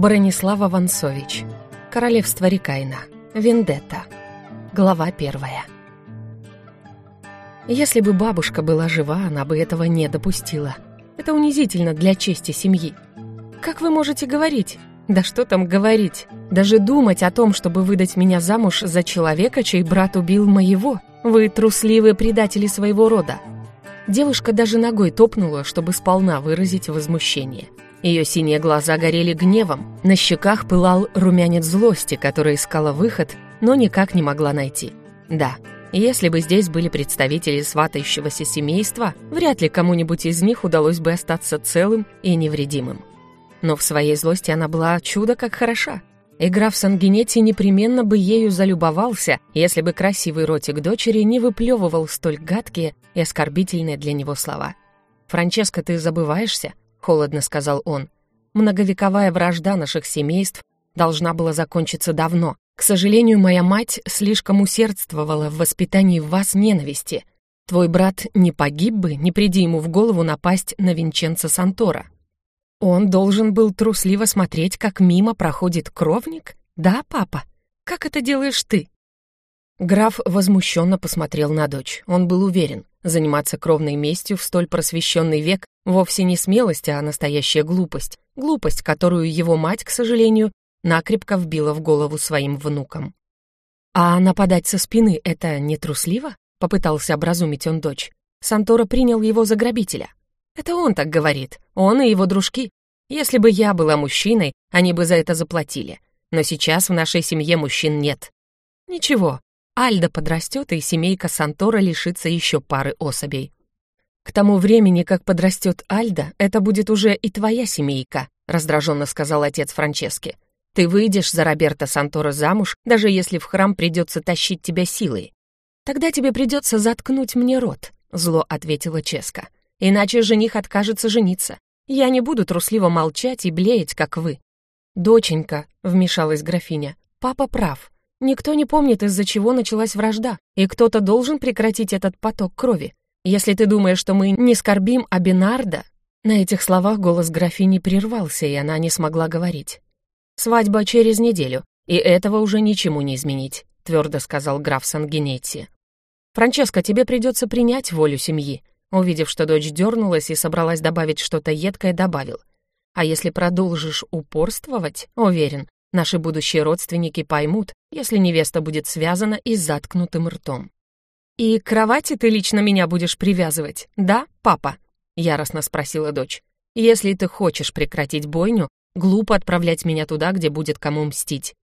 Бронислава Вансович. Королевство Рикайна. Вендетта. Глава первая. Если бы бабушка была жива, она бы этого не допустила. Это унизительно для чести семьи. Как вы можете говорить? Да что там говорить? Даже думать о том, чтобы выдать меня замуж за человека, чей брат убил моего. Вы трусливые предатели своего рода. Девушка даже ногой топнула, чтобы сполна выразить возмущение. Ее синие глаза горели гневом, на щеках пылал румянец злости, которая искала выход, но никак не могла найти. Да, если бы здесь были представители сватающегося семейства, вряд ли кому-нибудь из них удалось бы остаться целым и невредимым. Но в своей злости она была чудо как хороша. И граф Сангенетти непременно бы ею залюбовался, если бы красивый ротик дочери не выплевывал столь гадкие и оскорбительные для него слова. «Франческо, ты забываешься?» — холодно сказал он. «Многовековая вражда наших семейств должна была закончиться давно. К сожалению, моя мать слишком усердствовала в воспитании в вас ненависти. Твой брат не погиб бы, не приди ему в голову напасть на Винченцо Сантора. Он должен был трусливо смотреть, как мимо проходит кровник? Да, папа? Как это делаешь ты? Граф возмущенно посмотрел на дочь. Он был уверен, заниматься кровной местью в столь просвещенный век вовсе не смелость, а настоящая глупость. Глупость, которую его мать, к сожалению, накрепко вбила в голову своим внукам. «А нападать со спины — это не трусливо?» — попытался образумить он дочь. Сантора принял его за грабителя. Это он так говорит, он и его дружки. Если бы я была мужчиной, они бы за это заплатили. Но сейчас в нашей семье мужчин нет. Ничего, Альда подрастет, и семейка Сантора лишится еще пары особей. К тому времени, как подрастет Альда, это будет уже и твоя семейка, раздраженно сказал отец Франчески. Ты выйдешь за Роберта Сантора замуж, даже если в храм придется тащить тебя силой. Тогда тебе придется заткнуть мне рот, зло ответила Ческа. Иначе жених откажется жениться. Я не буду трусливо молчать и блеять, как вы». «Доченька», — вмешалась графиня, — «папа прав. Никто не помнит, из-за чего началась вражда, и кто-то должен прекратить этот поток крови. Если ты думаешь, что мы не скорбим о Бинарда...» На этих словах голос графини прервался, и она не смогла говорить. «Свадьба через неделю, и этого уже ничему не изменить», — твердо сказал граф Сангенетти. «Франческо, тебе придется принять волю семьи. Увидев, что дочь дернулась и собралась добавить что-то едкое, добавил. «А если продолжишь упорствовать, уверен, наши будущие родственники поймут, если невеста будет связана и заткнутым ртом». «И к кровати ты лично меня будешь привязывать, да, папа?» — яростно спросила дочь. «Если ты хочешь прекратить бойню, глупо отправлять меня туда, где будет кому мстить».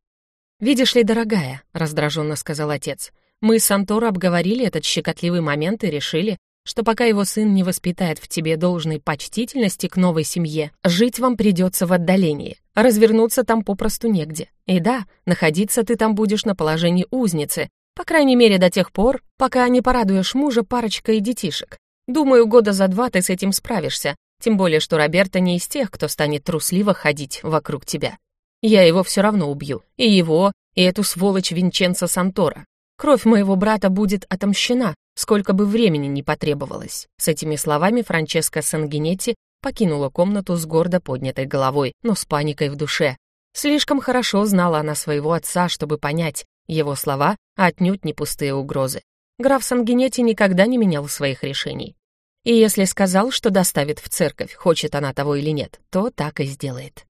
«Видишь ли, дорогая», — раздраженно сказал отец, «мы с Анторо обговорили этот щекотливый момент и решили, что пока его сын не воспитает в тебе должной почтительности к новой семье, жить вам придется в отдалении, развернуться там попросту негде. И да, находиться ты там будешь на положении узницы, по крайней мере до тех пор, пока не порадуешь мужа парочкой детишек. Думаю, года за два ты с этим справишься, тем более, что Роберто не из тех, кто станет трусливо ходить вокруг тебя. Я его все равно убью, и его, и эту сволочь Винченцо Сантора. Кровь моего брата будет отомщена, сколько бы времени ни потребовалось. С этими словами Франческа Сангинетти покинула комнату с гордо поднятой головой, но с паникой в душе. Слишком хорошо знала она своего отца, чтобы понять, его слова отнюдь не пустые угрозы. Граф Сангинетти никогда не менял своих решений. И если сказал, что доставит в церковь, хочет она того или нет, то так и сделает.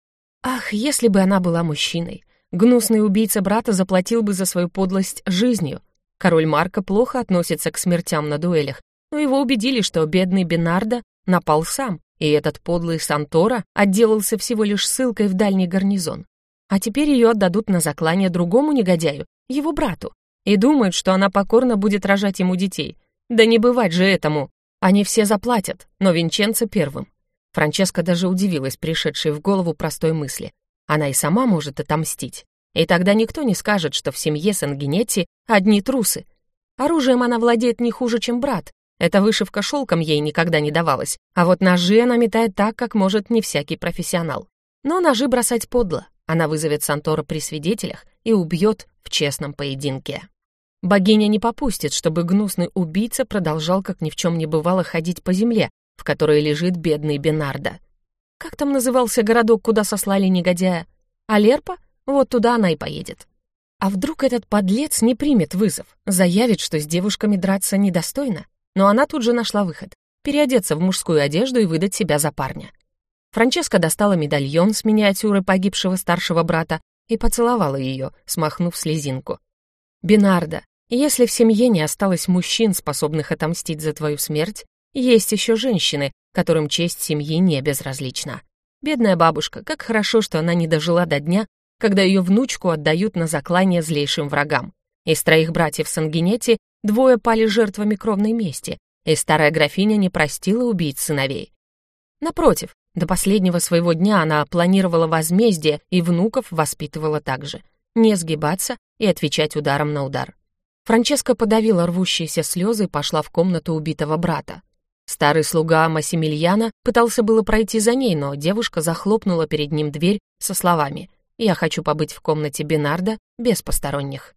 Ах, если бы она была мужчиной! Гнусный убийца брата заплатил бы за свою подлость жизнью, Король Марко плохо относится к смертям на дуэлях, но его убедили, что бедный Бенардо напал сам, и этот подлый Сантора отделался всего лишь ссылкой в дальний гарнизон. А теперь ее отдадут на заклание другому негодяю, его брату, и думают, что она покорно будет рожать ему детей. Да не бывать же этому. Они все заплатят, но Винченцо первым. Франческа даже удивилась пришедшей в голову простой мысли. Она и сама может отомстить. И тогда никто не скажет, что в семье Сангинетти одни трусы. Оружием она владеет не хуже, чем брат. Эта вышивка шелком ей никогда не давалась, а вот ножи она метает так, как может не всякий профессионал. Но ножи бросать подло. Она вызовет Сантора при свидетелях и убьет в честном поединке. Богиня не попустит, чтобы гнусный убийца продолжал, как ни в чем не бывало, ходить по земле, в которой лежит бедный Бенардо. Как там назывался городок, куда сослали негодяя? А Лерпа? Вот туда она и поедет. А вдруг этот подлец не примет вызов, заявит, что с девушками драться недостойно? Но она тут же нашла выход — переодеться в мужскую одежду и выдать себя за парня. Франческа достала медальон с миниатюрой погибшего старшего брата и поцеловала ее, смахнув слезинку. «Бинарда, если в семье не осталось мужчин, способных отомстить за твою смерть, есть еще женщины, которым честь семьи не безразлична. Бедная бабушка, как хорошо, что она не дожила до дня, когда ее внучку отдают на заклание злейшим врагам. Из троих братьев Сангенетти двое пали жертвами кровной мести, и старая графиня не простила убийц сыновей. Напротив, до последнего своего дня она планировала возмездие и внуков воспитывала так же. Не сгибаться и отвечать ударом на удар. Франческа подавила рвущиеся слезы и пошла в комнату убитого брата. Старый слуга Массимильяна пытался было пройти за ней, но девушка захлопнула перед ним дверь со словами «Я хочу побыть в комнате Бинарда без посторонних».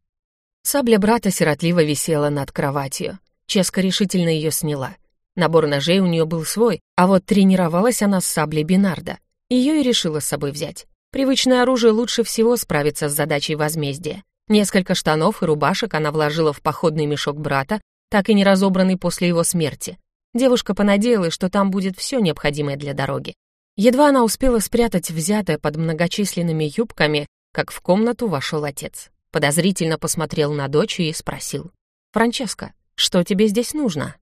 Сабля брата сиротливо висела над кроватью. Ческа решительно ее сняла. Набор ножей у нее был свой, а вот тренировалась она с саблей Бинарда. Ее и решила с собой взять. Привычное оружие лучше всего справится с задачей возмездия. Несколько штанов и рубашек она вложила в походный мешок брата, так и не разобранный после его смерти. Девушка понадеялась, что там будет все необходимое для дороги. Едва она успела спрятать взятое под многочисленными юбками, как в комнату вошел отец. Подозрительно посмотрел на дочь и спросил. «Франческа, что тебе здесь нужно?»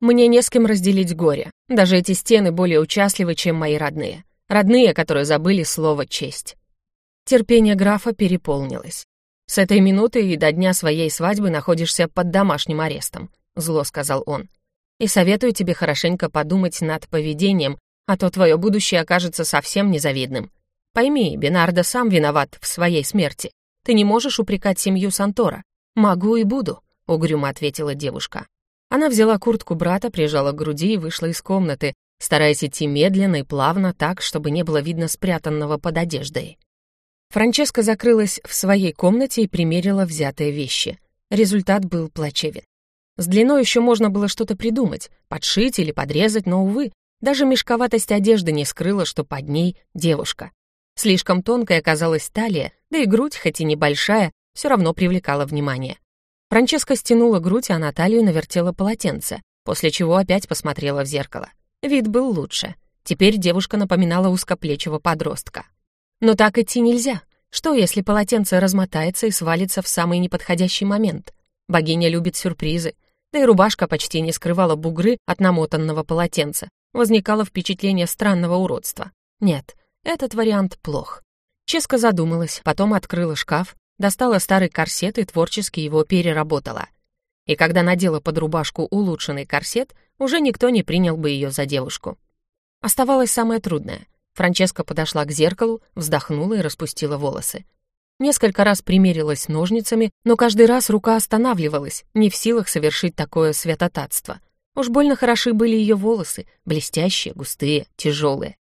«Мне не с кем разделить горе. Даже эти стены более участливы, чем мои родные. Родные, которые забыли слово «честь». Терпение графа переполнилось. «С этой минуты и до дня своей свадьбы находишься под домашним арестом», — зло сказал он и советую тебе хорошенько подумать над поведением, а то твое будущее окажется совсем незавидным. Пойми, Бенардо сам виноват в своей смерти. Ты не можешь упрекать семью Сантора. Могу и буду, угрюмо ответила девушка. Она взяла куртку брата, прижала к груди и вышла из комнаты, стараясь идти медленно и плавно так, чтобы не было видно спрятанного под одеждой. Франческа закрылась в своей комнате и примерила взятые вещи. Результат был плачевен. С длиной еще можно было что-то придумать, подшить или подрезать, но, увы, даже мешковатость одежды не скрыла, что под ней девушка. Слишком тонкая оказалась талия, да и грудь, хоть и небольшая, все равно привлекала внимание. Франческа стянула грудь, а на талию навертела полотенце, после чего опять посмотрела в зеркало. Вид был лучше. Теперь девушка напоминала узкоплечего подростка. Но так идти нельзя. Что, если полотенце размотается и свалится в самый неподходящий момент? Богиня любит сюрпризы, да и рубашка почти не скрывала бугры от намотанного полотенца. Возникало впечатление странного уродства. Нет, этот вариант плох. Ческа задумалась, потом открыла шкаф, достала старый корсет и творчески его переработала. И когда надела под рубашку улучшенный корсет, уже никто не принял бы ее за девушку. Оставалось самое трудное. Франческа подошла к зеркалу, вздохнула и распустила волосы. Несколько раз примерилась ножницами, но каждый раз рука останавливалась, не в силах совершить такое святотатство. Уж больно хороши были ее волосы, блестящие, густые, тяжелые.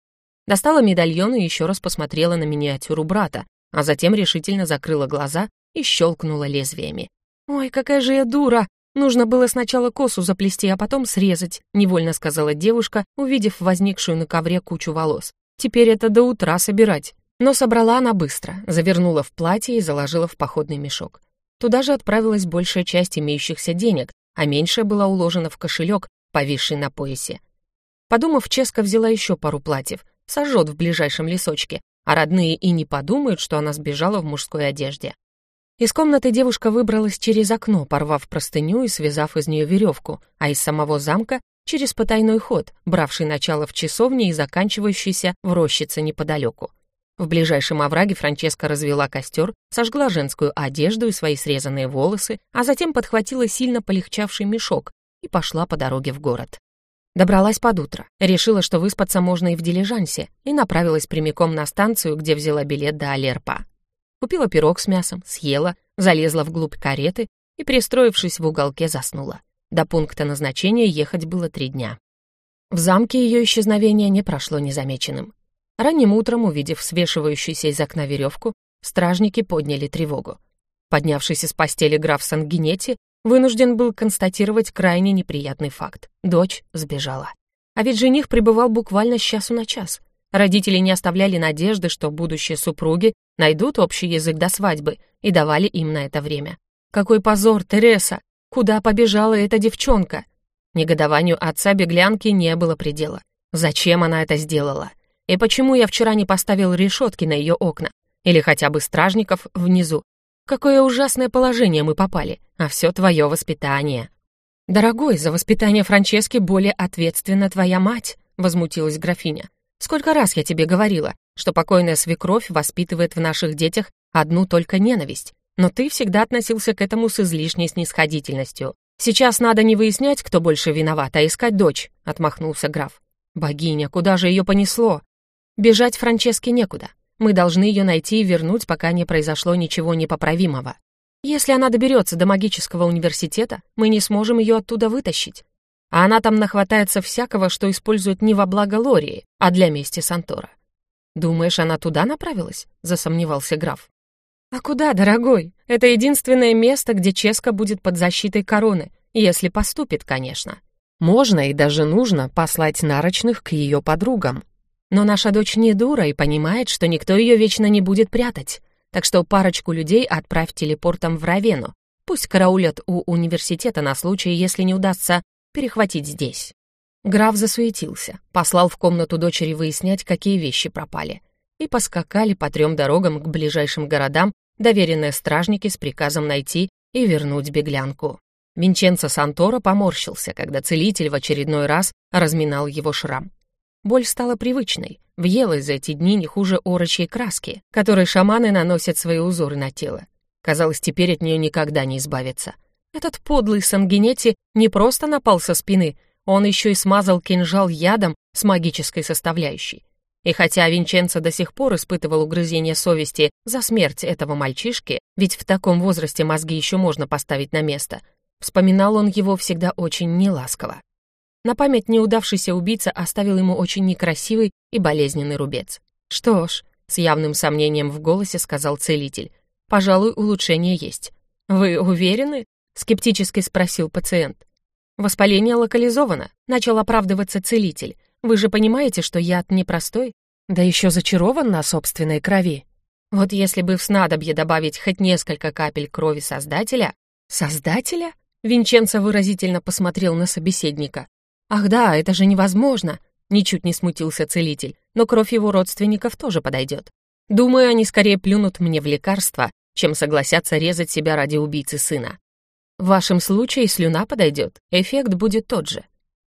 Достала медальон и еще раз посмотрела на миниатюру брата, а затем решительно закрыла глаза и щелкнула лезвиями. «Ой, какая же я дура! Нужно было сначала косу заплести, а потом срезать», невольно сказала девушка, увидев возникшую на ковре кучу волос. «Теперь это до утра собирать». Но собрала она быстро, завернула в платье и заложила в походный мешок. Туда же отправилась большая часть имеющихся денег, а меньшая была уложена в кошелек, повисший на поясе. Подумав, Ческа взяла еще пару платьев, сожжет в ближайшем лесочке, а родные и не подумают, что она сбежала в мужской одежде. Из комнаты девушка выбралась через окно, порвав простыню и связав из нее веревку, а из самого замка — через потайной ход, бравший начало в часовне и заканчивающийся в рощице неподалеку. В ближайшем овраге Франческа развела костер, сожгла женскую одежду и свои срезанные волосы, а затем подхватила сильно полегчавший мешок и пошла по дороге в город. Добралась под утро, решила, что выспаться можно и в дилижансе, и направилась прямиком на станцию, где взяла билет до Алерпа. Купила пирог с мясом, съела, залезла вглубь кареты и, пристроившись в уголке, заснула. До пункта назначения ехать было три дня. В замке ее исчезновение не прошло незамеченным. Ранним утром, увидев свешивающуюся из окна веревку, стражники подняли тревогу. Поднявшись из постели граф Сангинетти вынужден был констатировать крайне неприятный факт. Дочь сбежала. А ведь жених пребывал буквально с часу на час. Родители не оставляли надежды, что будущие супруги найдут общий язык до свадьбы и давали им на это время. Какой позор, Тереса! Куда побежала эта девчонка? Негодованию отца беглянки не было предела. Зачем она это сделала? И почему я вчера не поставил решетки на ее окна? Или хотя бы стражников внизу? Какое ужасное положение мы попали, а все твое воспитание. «Дорогой, за воспитание Франчески более ответственна твоя мать», — возмутилась графиня. «Сколько раз я тебе говорила, что покойная свекровь воспитывает в наших детях одну только ненависть, но ты всегда относился к этому с излишней снисходительностью. Сейчас надо не выяснять, кто больше виноват, а искать дочь», — отмахнулся граф. «Богиня, куда же ее понесло? Бежать Франческе некуда. Мы должны ее найти и вернуть, пока не произошло ничего непоправимого. Если она доберется до магического университета, мы не сможем ее оттуда вытащить. А она там нахватается всякого, что использует не во благо Лории, а для мести Сантора. «Думаешь, она туда направилась?» — засомневался граф. «А куда, дорогой? Это единственное место, где Ческа будет под защитой короны, если поступит, конечно. Можно и даже нужно послать нарочных к ее подругам. Но наша дочь не дура и понимает, что никто ее вечно не будет прятать. Так что парочку людей отправь телепортом в Равену. Пусть караулят у университета на случай, если не удастся перехватить здесь. Граф засуетился, послал в комнату дочери выяснять, какие вещи пропали. И поскакали по трем дорогам к ближайшим городам доверенные стражники с приказом найти и вернуть беглянку. Винченцо Санторо поморщился, когда целитель в очередной раз разминал его шрам. Боль стала привычной, въелась за эти дни не хуже орочьей краски, которой шаманы наносят свои узоры на тело. Казалось, теперь от нее никогда не избавиться. Этот подлый Сангенетти не просто напал со спины, он еще и смазал кинжал ядом с магической составляющей. И хотя Винченцо до сих пор испытывал угрызение совести за смерть этого мальчишки, ведь в таком возрасте мозги еще можно поставить на место, вспоминал он его всегда очень неласково. На память неудавшийся убийца оставил ему очень некрасивый и болезненный рубец. «Что ж», — с явным сомнением в голосе сказал целитель, «пожалуй, улучшение есть». «Вы уверены?» — скептически спросил пациент. «Воспаление локализовано», — начал оправдываться целитель. «Вы же понимаете, что яд непростой, да еще зачарован на собственной крови. Вот если бы в снадобье добавить хоть несколько капель крови Создателя...» «Создателя?» — Винченцо выразительно посмотрел на собеседника. «Ах да, это же невозможно!» — ничуть не смутился целитель, но кровь его родственников тоже подойдет. Думаю, они скорее плюнут мне в лекарство, чем согласятся резать себя ради убийцы сына. В вашем случае слюна подойдет, эффект будет тот же.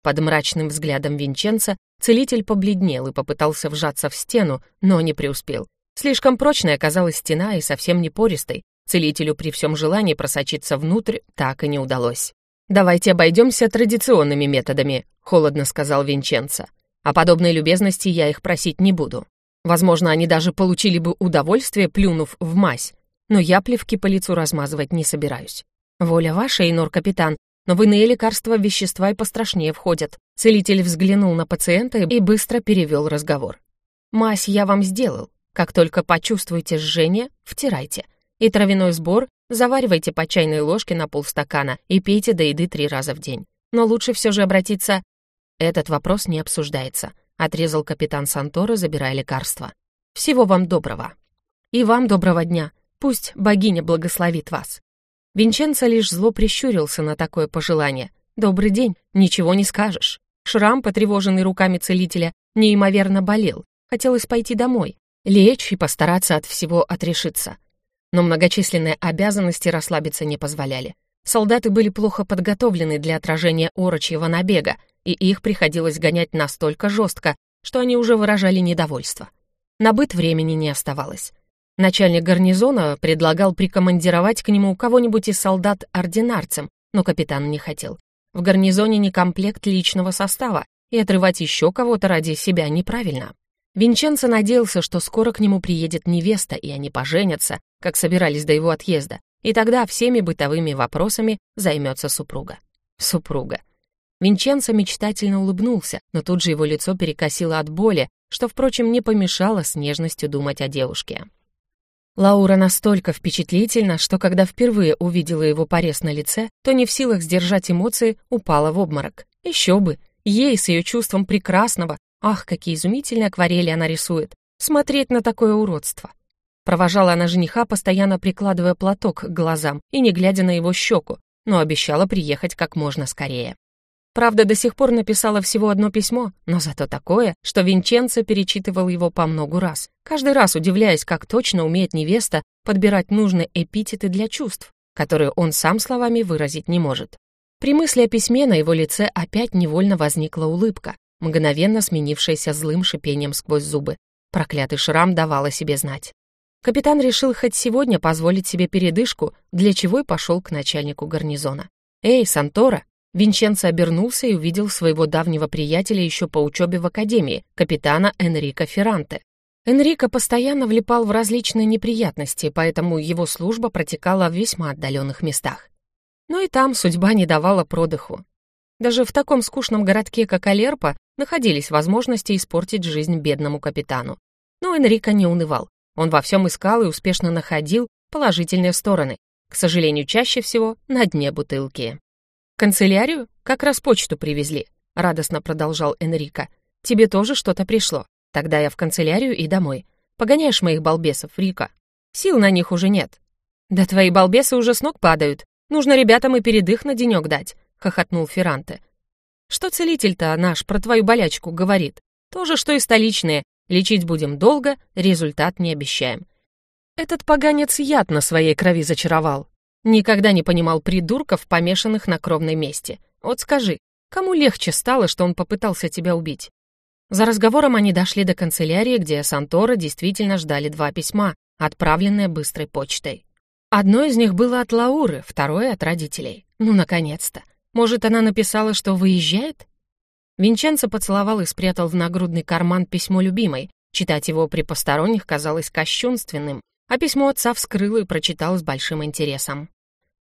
Под мрачным взглядом Винченца целитель побледнел и попытался вжаться в стену, но не преуспел. Слишком прочной оказалась стена и совсем не пористой. Целителю при всем желании просочиться внутрь так и не удалось. «Давайте обойдемся традиционными методами», — холодно сказал Винченцо. «О подобной любезности я их просить не буду. Возможно, они даже получили бы удовольствие, плюнув в мазь, но я плевки по лицу размазывать не собираюсь. Воля ваша, Инор-капитан, но в иные лекарства вещества и пострашнее входят». Целитель взглянул на пациента и быстро перевел разговор. «Мазь я вам сделал. Как только почувствуете жжение, втирайте. И травяной сбор Заваривайте по чайной ложке на полстакана и пейте до еды три раза в день. Но лучше все же обратиться... Этот вопрос не обсуждается, отрезал капитан Сантора, забирая лекарства. Всего вам доброго. И вам доброго дня. Пусть богиня благословит вас. Винченцо лишь зло прищурился на такое пожелание. «Добрый день, ничего не скажешь». Шрам, потревоженный руками целителя, неимоверно болел. Хотелось пойти домой, лечь и постараться от всего отрешиться но многочисленные обязанности расслабиться не позволяли. Солдаты были плохо подготовлены для отражения орочьего набега, и их приходилось гонять настолько жестко, что они уже выражали недовольство. На быт времени не оставалось. Начальник гарнизона предлагал прикомандировать к нему кого-нибудь из солдат ординарцем, но капитан не хотел. В гарнизоне не комплект личного состава, и отрывать еще кого-то ради себя неправильно. Винченцо надеялся, что скоро к нему приедет невеста, и они поженятся, как собирались до его отъезда, и тогда всеми бытовыми вопросами займется супруга. Супруга. Винченцо мечтательно улыбнулся, но тут же его лицо перекосило от боли, что, впрочем, не помешало с нежностью думать о девушке. Лаура настолько впечатлительна, что когда впервые увидела его порез на лице, то не в силах сдержать эмоции, упала в обморок. Еще бы! Ей с ее чувством прекрасного, Ах, какие изумительные акварели она рисует! Смотреть на такое уродство! Провожала она жениха, постоянно прикладывая платок к глазам и не глядя на его щеку, но обещала приехать как можно скорее. Правда, до сих пор написала всего одно письмо, но зато такое, что Винченцо перечитывал его по многу раз, каждый раз удивляясь, как точно умеет невеста подбирать нужные эпитеты для чувств, которые он сам словами выразить не может. При мысли о письме на его лице опять невольно возникла улыбка, мгновенно сменившаяся злым шипением сквозь зубы. Проклятый шрам давал о себе знать. Капитан решил хоть сегодня позволить себе передышку, для чего и пошел к начальнику гарнизона. «Эй, Сантора!» Винченцо обернулся и увидел своего давнего приятеля еще по учебе в академии, капитана Энрико Ферранте. Энрико постоянно влипал в различные неприятности, поэтому его служба протекала в весьма отдаленных местах. Но и там судьба не давала продыху. Даже в таком скучном городке, как Алерпо, находились возможности испортить жизнь бедному капитану. Но Энрико не унывал. Он во всем искал и успешно находил положительные стороны, к сожалению, чаще всего на дне бутылки. «Канцелярию? Как раз почту привезли», — радостно продолжал Энрико. «Тебе тоже что-то пришло. Тогда я в канцелярию и домой. Погоняешь моих балбесов, Рика. Сил на них уже нет». «Да твои балбесы уже с ног падают. Нужно ребятам и передых на денек дать», — хохотнул Ферранте. «Что целитель-то наш про твою болячку говорит? То же, что и столичные. Лечить будем долго, результат не обещаем. Этот поганец яд на своей крови зачаровал. Никогда не понимал придурков, помешанных на кровной мести. Вот скажи, кому легче стало, что он попытался тебя убить? За разговором они дошли до канцелярии, где Сантора действительно ждали два письма, отправленные быстрой почтой. Одно из них было от Лауры, второе — от родителей. Ну, наконец-то. Может, она написала, что выезжает? Винченцо поцеловал и спрятал в нагрудный карман письмо любимой. Читать его при посторонних казалось кощунственным, а письмо отца вскрыл и прочитал с большим интересом.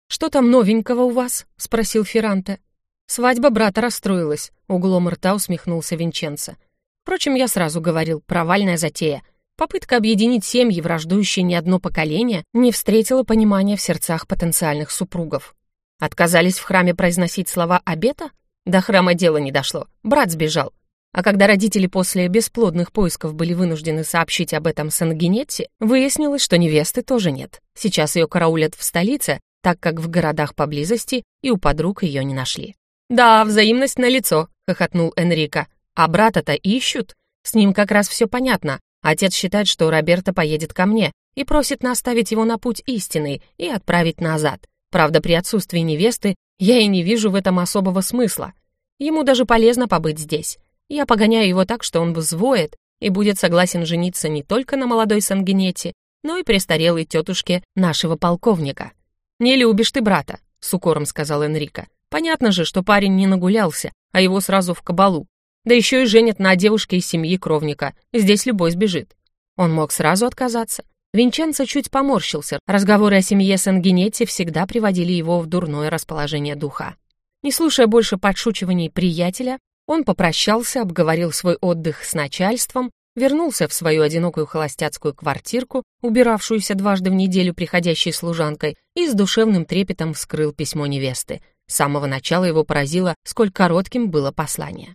«Что там новенького у вас?» — спросил Ферранте. «Свадьба брата расстроилась», — углом рта усмехнулся Винченцо. «Впрочем, я сразу говорил, провальная затея. Попытка объединить семьи, враждующие не одно поколение, не встретила понимания в сердцах потенциальных супругов. Отказались в храме произносить слова обета? До храма дело не дошло, брат сбежал. А когда родители после бесплодных поисков были вынуждены сообщить об этом Сангенетте, выяснилось, что невесты тоже нет. Сейчас ее караулят в столице, так как в городах поблизости и у подруг ее не нашли. «Да, взаимность на лицо, хохотнул Энрико. «А брата-то ищут? С ним как раз все понятно. Отец считает, что Роберто поедет ко мне и просит наставить его на путь истинный и отправить назад. Правда, при отсутствии невесты я и не вижу в этом особого смысла. Ему даже полезно побыть здесь. Я погоняю его так, что он взвоет и будет согласен жениться не только на молодой Сангенете, но и престарелой тетушке нашего полковника. «Не любишь ты брата», — с укором сказал Энрико. «Понятно же, что парень не нагулялся, а его сразу в кабалу. Да еще и женят на девушке из семьи кровника. Здесь любой сбежит». Он мог сразу отказаться. Винченцо чуть поморщился. Разговоры о семье Сангенетти всегда приводили его в дурное расположение духа. Не слушая больше подшучиваний приятеля, он попрощался, обговорил свой отдых с начальством, вернулся в свою одинокую холостяцкую квартирку, убиравшуюся дважды в неделю приходящей служанкой, и с душевным трепетом вскрыл письмо невесты. С самого начала его поразило, сколь коротким было послание.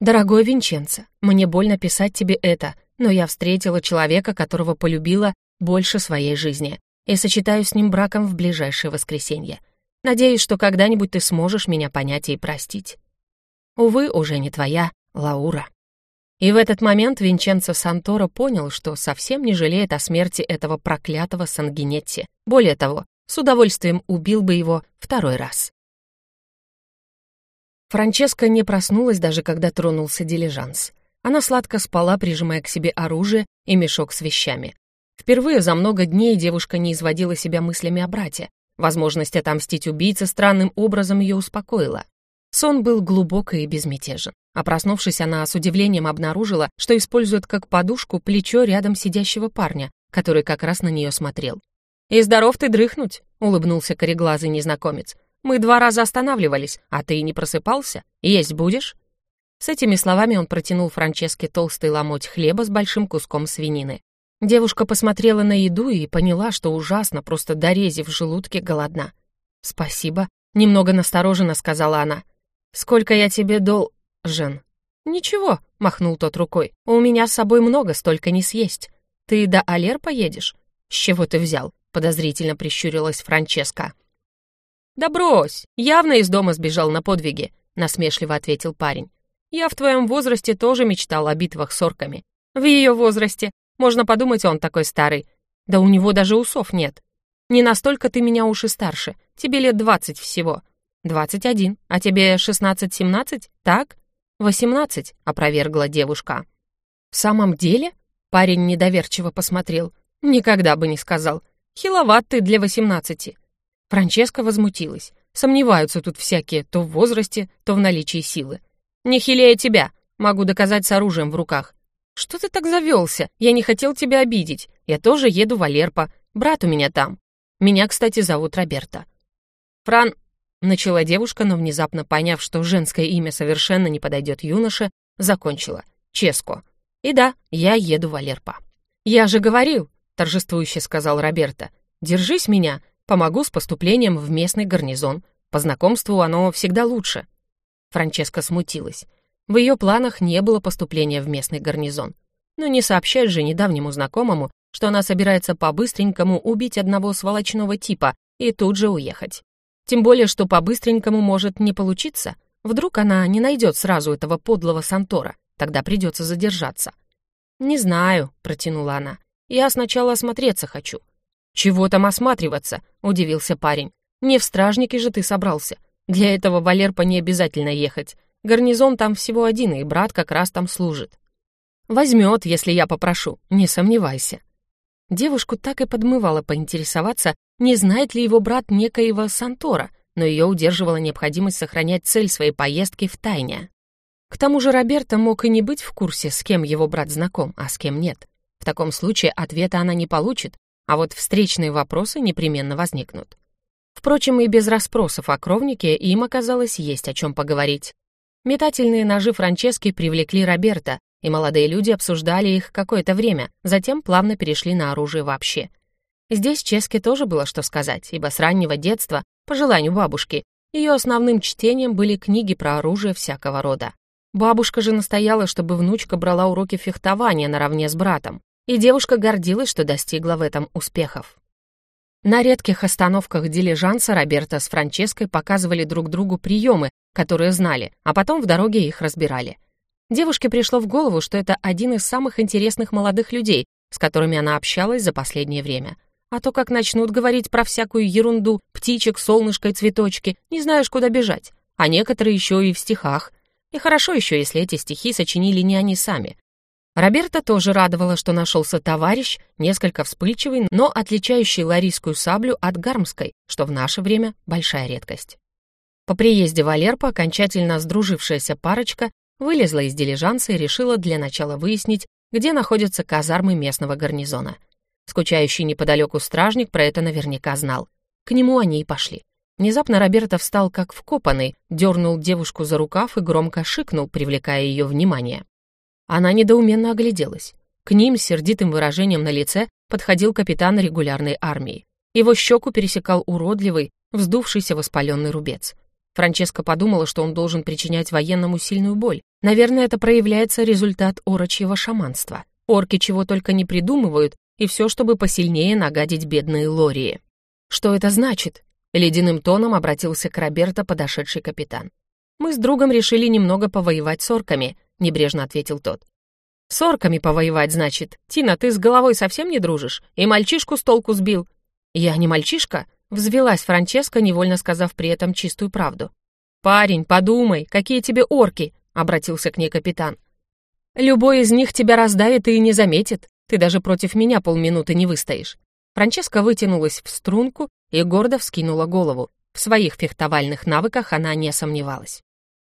«Дорогой Винченцо, мне больно писать тебе это, но я встретила человека, которого полюбила больше своей жизни, и сочетаю с ним браком в ближайшее воскресенье. Надеюсь, что когда-нибудь ты сможешь меня понять и простить увы, уже не твоя, Лаура. И в этот момент Винченцо Санторо понял, что совсем не жалеет о смерти этого проклятого Сангинетти. Более того, с удовольствием убил бы его второй раз. Франческа не проснулась даже когда тронулся дилижанс. Она сладко спала, прижимая к себе оружие и мешок с вещами. Впервые за много дней девушка не изводила себя мыслями о брате. Возможность отомстить убийце странным образом ее успокоила. Сон был глубок и безмятежен. А проснувшись, она с удивлением обнаружила, что использует как подушку плечо рядом сидящего парня, который как раз на нее смотрел. «И здоров ты дрыхнуть», — улыбнулся кореглазый незнакомец. «Мы два раза останавливались, а ты не просыпался? Есть будешь?» С этими словами он протянул Франческе толстый ломоть хлеба с большим куском свинины. Девушка посмотрела на еду и поняла, что ужасно, просто дорезив в желудке, голодна. «Спасибо», — немного настороженно сказала она. «Сколько я тебе дол...» «Жен». «Ничего», — махнул тот рукой, — «у меня с собой много, столько не съесть. Ты до Алер поедешь?» «С чего ты взял?» — подозрительно прищурилась Франческа. «Да брось, явно из дома сбежал на подвиги», — насмешливо ответил парень. «Я в твоем возрасте тоже мечтал о битвах с орками. В ее возрасте. Можно подумать, он такой старый. Да у него даже усов нет. Не настолько ты меня уж и старше. Тебе лет двадцать всего. Двадцать один. А тебе шестнадцать-семнадцать? Так? Восемнадцать, опровергла девушка. В самом деле? Парень недоверчиво посмотрел. Никогда бы не сказал. Хиловат ты для восемнадцати. Франческа возмутилась. Сомневаются тут всякие, то в возрасте, то в наличии силы. Не хилее тебя, могу доказать с оружием в руках. «Что ты так завелся? Я не хотел тебя обидеть. Я тоже еду в Алерпо. Брат у меня там. Меня, кстати, зовут Роберта». «Фран...» — начала девушка, но внезапно поняв, что женское имя совершенно не подойдет юноше, закончила. «Ческо. И да, я еду в Алерпо». «Я же говорил», — торжествующе сказал Роберта. «Держись меня, помогу с поступлением в местный гарнизон. По знакомству оно всегда лучше». Франческа смутилась. В ее планах не было поступления в местный гарнизон. Но не сообщать же недавнему знакомому, что она собирается по-быстренькому убить одного сволочного типа и тут же уехать. Тем более, что по-быстренькому может не получиться. Вдруг она не найдет сразу этого подлого Сантора, тогда придется задержаться. «Не знаю», — протянула она. «Я сначала осмотреться хочу». «Чего там осматриваться?» — удивился парень. «Не в стражнике же ты собрался. Для этого Валерпа не обязательно ехать. Гарнизон там всего один, и брат как раз там служит. Возьмет, если я попрошу, не сомневайся. Девушку так и подмывало поинтересоваться, не знает ли его брат некоего Сантора, но ее удерживала необходимость сохранять цель своей поездки в тайне. К тому же Роберто мог и не быть в курсе, с кем его брат знаком, а с кем нет. В таком случае ответа она не получит, а вот встречные вопросы непременно возникнут. Впрочем, и без расспросов о кровнике им оказалось есть о чем поговорить. Метательные ножи Франчески привлекли Роберта, и молодые люди обсуждали их какое-то время, затем плавно перешли на оружие вообще. Здесь Ческе тоже было что сказать, ибо с раннего детства, по желанию бабушки, ее основным чтением были книги про оружие всякого рода. Бабушка же настояла, чтобы внучка брала уроки фехтования наравне с братом, и девушка гордилась, что достигла в этом успехов. На редких остановках дилижанса Роберта с Франческой показывали друг другу приемы, которые знали, а потом в дороге их разбирали. Девушке пришло в голову, что это один из самых интересных молодых людей, с которыми она общалась за последнее время. А то как начнут говорить про всякую ерунду, птичек, солнышко и цветочки, не знаешь, куда бежать. А некоторые еще и в стихах. И хорошо еще, если эти стихи сочинили не они сами. Роберта тоже радовала, что нашелся товарищ, несколько вспыльчивый, но отличающий ларийскую саблю от гармской, что в наше время большая редкость. По приезде в Алерпо окончательно сдружившаяся парочка вылезла из дилижанса и решила для начала выяснить, где находятся казармы местного гарнизона. Скучающий неподалеку стражник про это наверняка знал. К нему они и пошли. Внезапно Роберто встал как вкопанный, дернул девушку за рукав и громко шикнул, привлекая ее внимание. Она недоуменно огляделась. К ним с сердитым выражением на лице подходил капитан регулярной армии. Его щеку пересекал уродливый, вздувшийся воспаленный рубец. Франческа подумала, что он должен причинять военному сильную боль. Наверное, это проявляется результат орочьего шаманства. Орки чего только не придумывают, и все, чтобы посильнее нагадить бедные лории. «Что это значит?» — ледяным тоном обратился к Роберто подошедший капитан. «Мы с другом решили немного повоевать с орками», — небрежно ответил тот. «С орками повоевать, значит? Тина, ты с головой совсем не дружишь? И мальчишку с толку сбил?» «Я не мальчишка», Взвелась Франческа, невольно сказав при этом чистую правду. «Парень, подумай, какие тебе орки!» — обратился к ней капитан. «Любой из них тебя раздавит и не заметит. Ты даже против меня полминуты не выстоишь». Франческа вытянулась в струнку и гордо вскинула голову. В своих фехтовальных навыках она не сомневалась.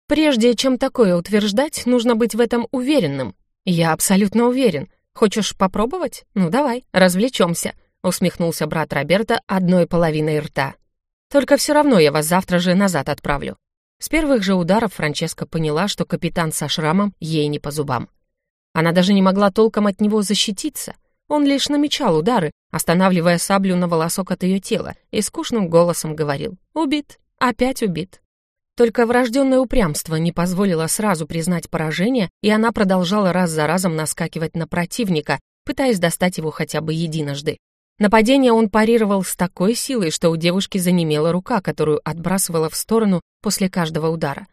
«Прежде чем такое утверждать, нужно быть в этом уверенным. Я абсолютно уверен. Хочешь попробовать? Ну давай, развлечемся усмехнулся брат Роберта одной половиной рта. «Только все равно я вас завтра же назад отправлю». С первых же ударов Франческа поняла, что капитан со шрамом ей не по зубам. Она даже не могла толком от него защититься. Он лишь намечал удары, останавливая саблю на волосок от ее тела, и скучным голосом говорил «Убит, опять убит». Только врожденное упрямство не позволило сразу признать поражение, и она продолжала раз за разом наскакивать на противника, пытаясь достать его хотя бы единожды. Нападение он парировал с такой силой, что у девушки занемела рука, которую отбрасывала в сторону после каждого удара.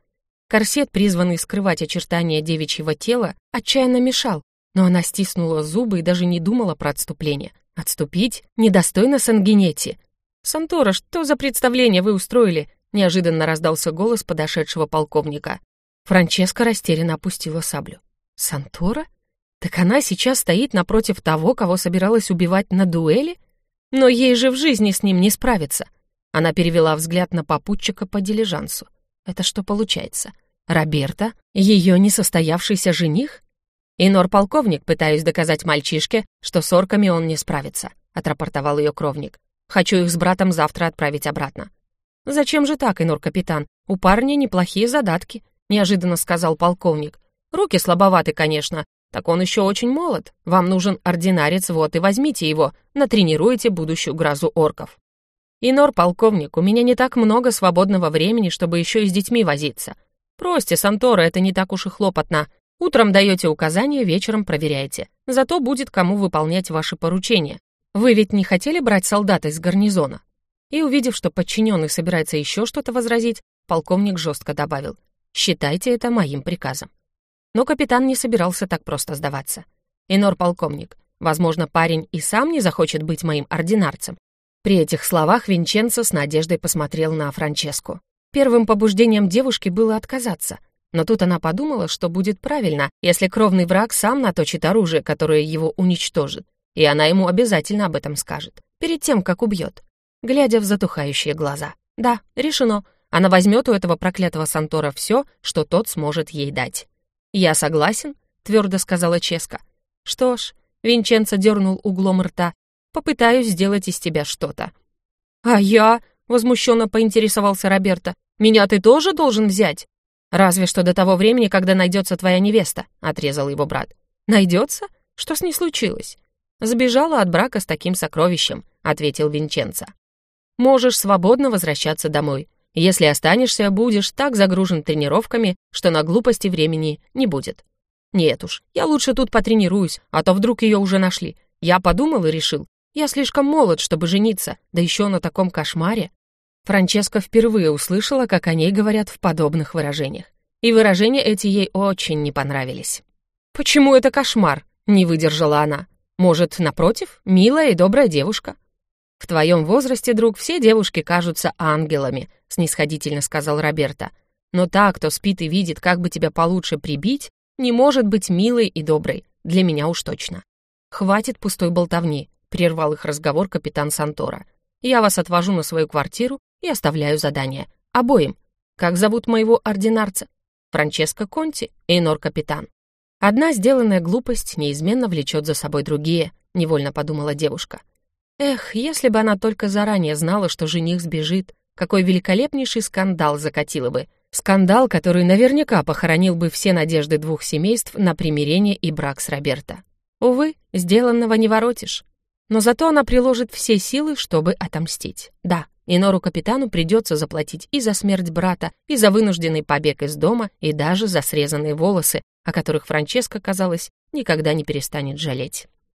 Корсет, призванный скрывать очертания девичьего тела, отчаянно мешал, но она стиснула зубы и даже не думала про отступление. Отступить недостойно Сангенетти. «Сантора, что за представление вы устроили?» Неожиданно раздался голос подошедшего полковника. Франческа растерянно опустила саблю. «Сантора? Так она сейчас стоит напротив того, кого собиралась убивать на дуэли? Но ей же в жизни с ним не справиться». Она перевела взгляд на попутчика по дилижансу. «Это что получается? Роберта? Ее несостоявшийся жених?» «Инор-полковник, пытаюсь доказать мальчишке, что с орками он не справится», — отрапортовал ее кровник. «Хочу их с братом завтра отправить обратно. «Зачем же так, Инор-капитан? У парня неплохие задатки», — неожиданно сказал полковник. «Руки слабоваты, конечно. Так он еще очень молод. Вам нужен ординарец, вот и возьмите его, натренируйте будущую грозу орков». «Инор, полковник, у меня не так много свободного времени, чтобы еще и с детьми возиться. Прости, Сантора, это не так уж и хлопотно. Утром даете указания, вечером проверяете. Зато будет кому выполнять ваши поручения. Вы ведь не хотели брать солдата из гарнизона? И, увидев, что подчиненный собирается еще что-то возразить, полковник жестко добавил «Считайте это моим приказом». Но капитан не собирался так просто сдаваться. «Инор, полковник, возможно, парень и сам не захочет быть моим ординарцем». При этих словах Винченцо с надеждой посмотрел на Франческу. Первым побуждением девушки было отказаться, но тут она подумала, что будет правильно, если кровный враг сам наточит оружие, которое его уничтожит, и она ему обязательно об этом скажет, перед тем, как убьет глядя в затухающие глаза. Да, решено. Она возьмет у этого проклятого Сантора все, что тот сможет ей дать. «Я согласен», — твердо сказала Ческа. «Что ж», — Винченцо дернул углом рта, «попытаюсь сделать из тебя что-то». «А я?» — возмущенно поинтересовался Роберто. «Меня ты тоже должен взять?» «Разве что до того времени, когда найдется твоя невеста», — отрезал его брат. «Найдется? Что с ней случилось?» «Сбежала от брака с таким сокровищем», — ответил Винченцо. Можешь свободно возвращаться домой. Если останешься, будешь так загружен тренировками, что на глупости времени не будет. Нет уж, я лучше тут потренируюсь, а то вдруг ее уже нашли. Я подумал и решил. Я слишком молод, чтобы жениться, да еще на таком кошмаре. Франческа впервые услышала, как о ней говорят в подобных выражениях. И выражения эти ей очень не понравились. «Почему это кошмар?» — не выдержала она. «Может, напротив, милая и добрая девушка. «В твоем возрасте, друг, все девушки кажутся ангелами», — снисходительно сказал Роберта. «Но та, кто спит и видит, как бы тебя получше прибить, не может быть милой и доброй. Для меня уж точно». «Хватит пустой болтовни», — прервал их разговор капитан Сантора. «Я вас отвожу на свою квартиру и оставляю задание. Обоим. Как зовут моего ординарца?» «Франческо Конти, Эйнор-капитан». «Одна сделанная глупость неизменно влечет за собой другие», — невольно подумала девушка. Эх, если бы она только заранее знала, что жених сбежит, какой великолепнейший скандал закатила бы. Скандал, который наверняка похоронил бы все надежды двух семейств на примирение и брак с Роберто. Увы, сделанного не воротишь. Но зато она приложит все силы, чтобы отомстить. Да, Инору капитану придется заплатить и за смерть брата, и за вынужденный побег из дома, и даже за срезанные волосы, о которых Франческа, казалось, никогда не перестанет жалеть.